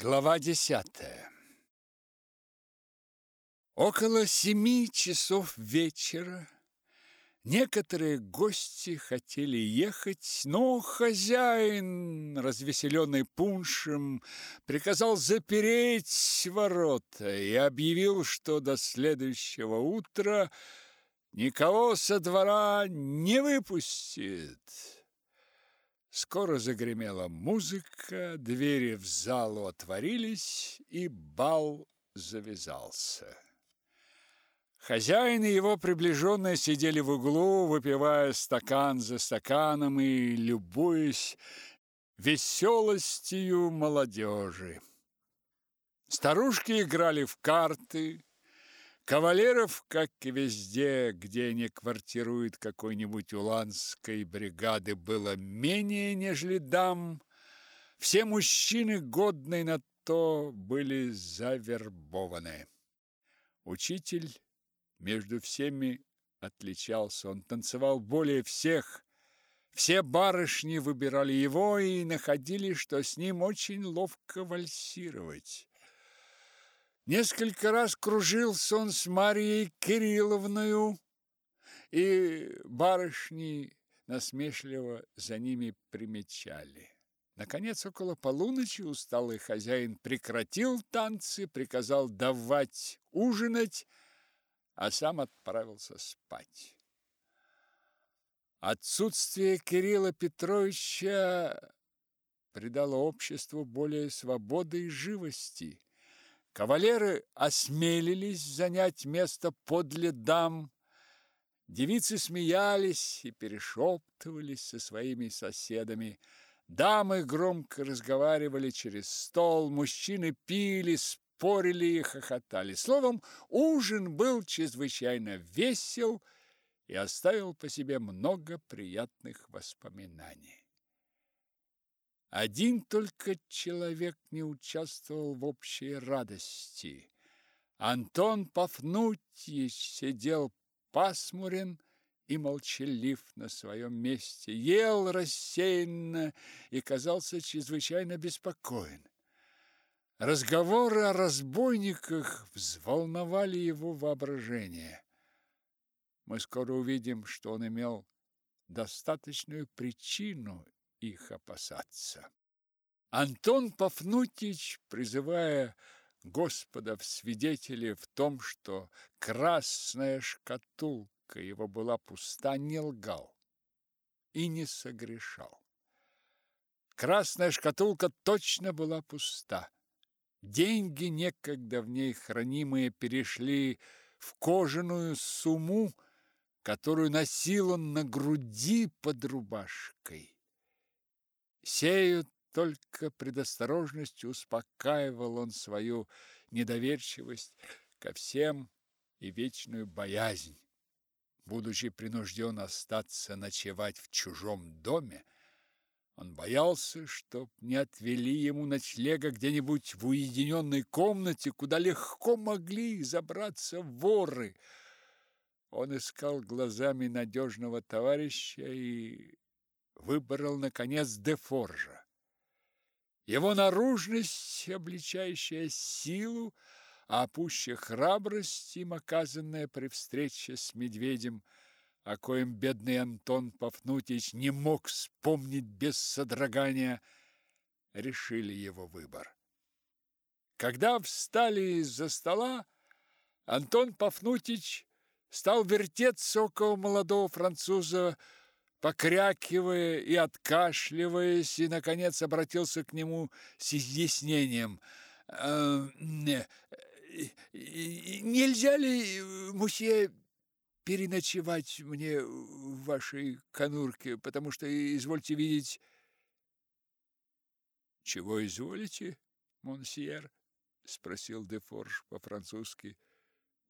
Глава десятая Около семи часов вечера некоторые гости хотели ехать, но хозяин, развеселенный пуншем, приказал запереть ворота и объявил, что до следующего утра никого со двора не выпустит. Скоро загремела музыка, двери в залу отворились, и бал завязался. Хозяин и его приближенные сидели в углу, выпивая стакан за стаканом и любуясь веселостью молодежи. Старушки играли в карты, Кавалеров, как и везде, где они квартируют какой-нибудь уланской бригады, было менее, нежели дам. Все мужчины, годные на то, были завербованы. Учитель между всеми отличался. Он танцевал более всех. Все барышни выбирали его и находили, что с ним очень ловко вальсировать. Несколько раз кружился он с Марией Кирилловною, и барышни насмешливо за ними примечали. Наконец, около полуночи усталый хозяин прекратил танцы, приказал давать ужинать, а сам отправился спать. Отсутствие Кирилла Петровича придало обществу более свободы и живости. Кавалеры осмелились занять место подле дам. Девицы смеялись и перешептывались со своими соседами. Дамы громко разговаривали через стол, мужчины пили, спорили и хохотали. Словом, ужин был чрезвычайно весел и оставил по себе много приятных воспоминаний. Один только человек не участвовал в общей радости. Антон Пафнутьевич сидел пасмурен и молчалив на своем месте, ел рассеянно и казался чрезвычайно беспокоен. Разговоры о разбойниках взволновали его воображение. Мы скоро увидим, что он имел достаточную причину их опасаться. Антон Пафнутьевич, призывая Господа в свидетели в том, что красная шкатулка его была пуста, не лгал и не согрешал. Красная шкатулка точно была пуста. Деньги, некогда в ней хранимые, перешли в кожаную сумму, которую носил он на груди под рубашкой. Сею только предосторожностью успокаивал он свою недоверчивость ко всем и вечную боязнь. Будучи принужден остаться ночевать в чужом доме, он боялся, чтоб не отвели ему ночлега где-нибудь в уединенной комнате, куда легко могли забраться воры. Он искал глазами надежного товарища и выбрал, наконец, Дефоржа. Его наружность, обличающая силу, а пуще храбрость им оказанная при встрече с медведем, о коем бедный Антон Пафнутьевич не мог вспомнить без содрогания, решили его выбор. Когда встали из-за стола, Антон Пафнутьевич стал вертеться около молодого француза, покрякивая и откашливаясь, и, наконец, обратился к нему с изъяснением. «Э, «Нельзя ли, мусье, переночевать мне в вашей конурке, потому что, извольте видеть...» «Чего изволите, монсьер?» — спросил Дефорж по-французски,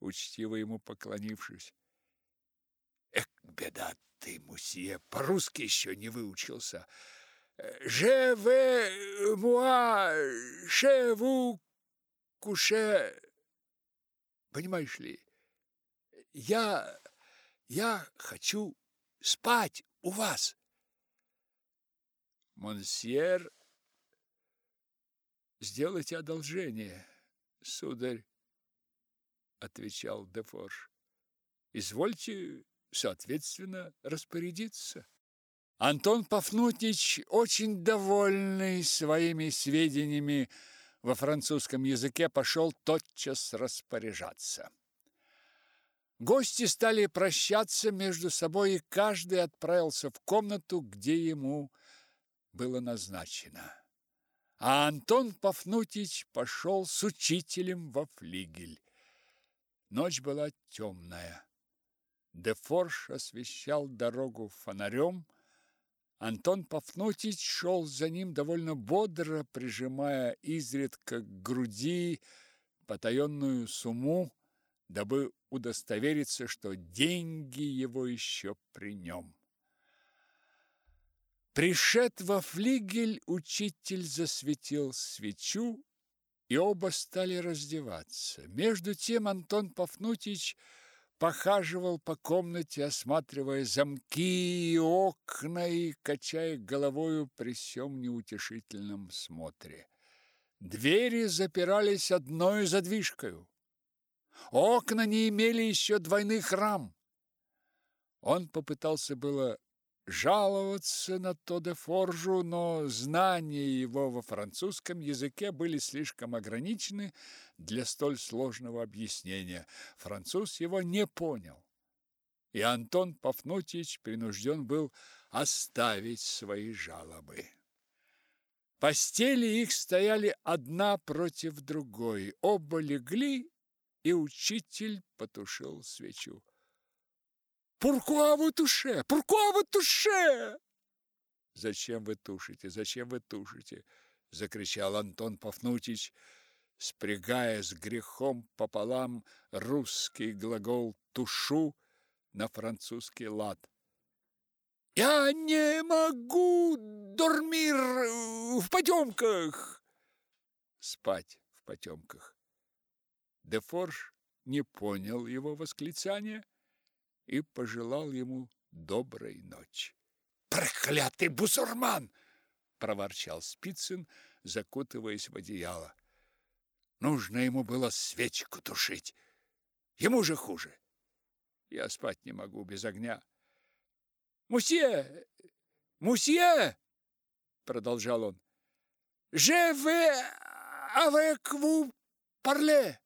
учтиво ему поклонившись. «Эх, беда ты, мусье, по-русски еще не выучился. «Je vais, moi, chez vous, coucher». Понимаешь ли, я, я хочу спать у вас. Монсьер сделайте одолжение, сударь, отвечал Дефорж. Извольте соответственно распорядиться. Антон Пафнутич, очень довольный своими сведениями во французском языке, пошел тотчас распоряжаться. Гости стали прощаться между собой, и каждый отправился в комнату, где ему было назначено. А Антон Пафнутич пошел с учителем во флигель. Ночь была темная. Дефорж освещал дорогу фонарем, Антон Пафнутич шел за ним довольно бодро, прижимая изредка к груди потаенную сумму, дабы удостовериться, что деньги его еще при нем. Пришед во флигель, учитель засветил свечу, и оба стали раздеваться. Между тем Антон Пафнутич похаживал по комнате, осматривая замки и окна и качая головою при всем неутешительном смотре. Двери запирались одной задвижкою. Окна не имели еще двойных рам. Он попытался было жаловаться на Тоде Форжу, но знания его во французском языке были слишком ограничены для столь сложного объяснения. Француз его не понял. И Антон Пафнутьевич принужден был оставить свои жалобы. Постели их стояли одна против другой. Оба легли, и учитель потушил свечу. Пуркуа вы туше? Пуркуа вы туше? Зачем вы тушите? Зачем вы тушите? закричал Антон Пафнутич, спрягая с грехом пополам русский глагол тушу на французский лад. Я не могу дормир в потемках. Спать в потемках. Дефорж не понял его восклицания и пожелал ему доброй ночи. «Проклятый бусурман!» – проворчал Спицын, закутываясь в одеяло. «Нужно ему было свечку тушить. Ему же хуже. Я спать не могу без огня». «Мусье! Мусье!» – продолжал он. «Je vais avec vous parler!»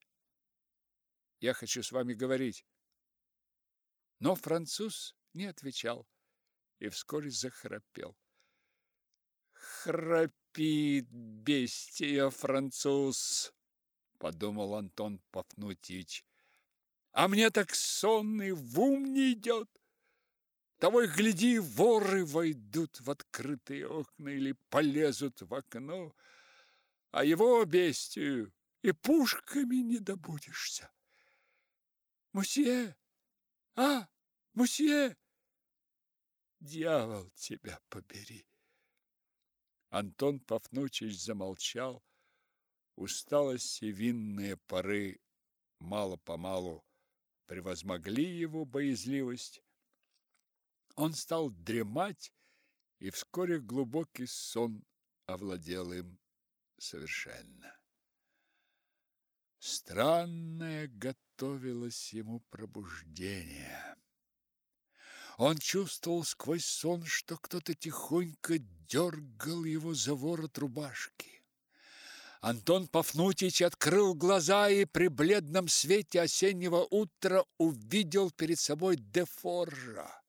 «Я хочу с вами говорить». Но француз не отвечал и вскоре захрапел. «Храпит бестия француз!» — подумал Антон Пафнутьевич. «А мне так сонный в ум не идет!» Того и гляди, воры войдут в открытые окна или полезут в окно, а его бестию и пушками не добудешься. Мусье! А, Мусье! Дьявол тебя побери! Антон Пафнутьевич замолчал. Усталость и винные поры мало-помалу превозмогли его боязливость. Он стал дремать, и вскоре глубокий сон овладел им совершенно. Странное готовилось ему пробуждение. Он чувствовал сквозь сон, что кто-то тихонько дергал его за ворот рубашки. Антон Пафнутьевич открыл глаза и при бледном свете осеннего утра увидел перед собой Дефоржа.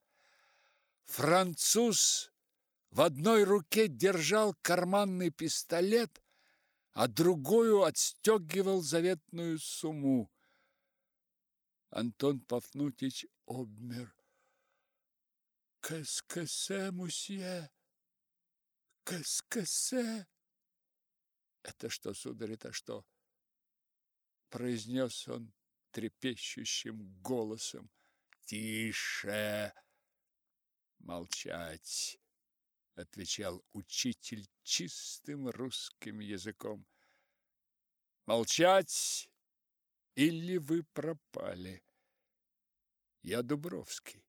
Француз в одной руке держал карманный пистолет, а другую отстегивал заветную сумму. Антон Пафнутьевич обмер. «Кэс-кэсэ, мусье! Кэс-кэсэ!» «Это что, сударь, это что?» Произнес он трепещущим голосом. «Тише! Молчать!» Отвечал учитель чистым русским языком. «Молчать, или вы пропали!» «Я Дубровский.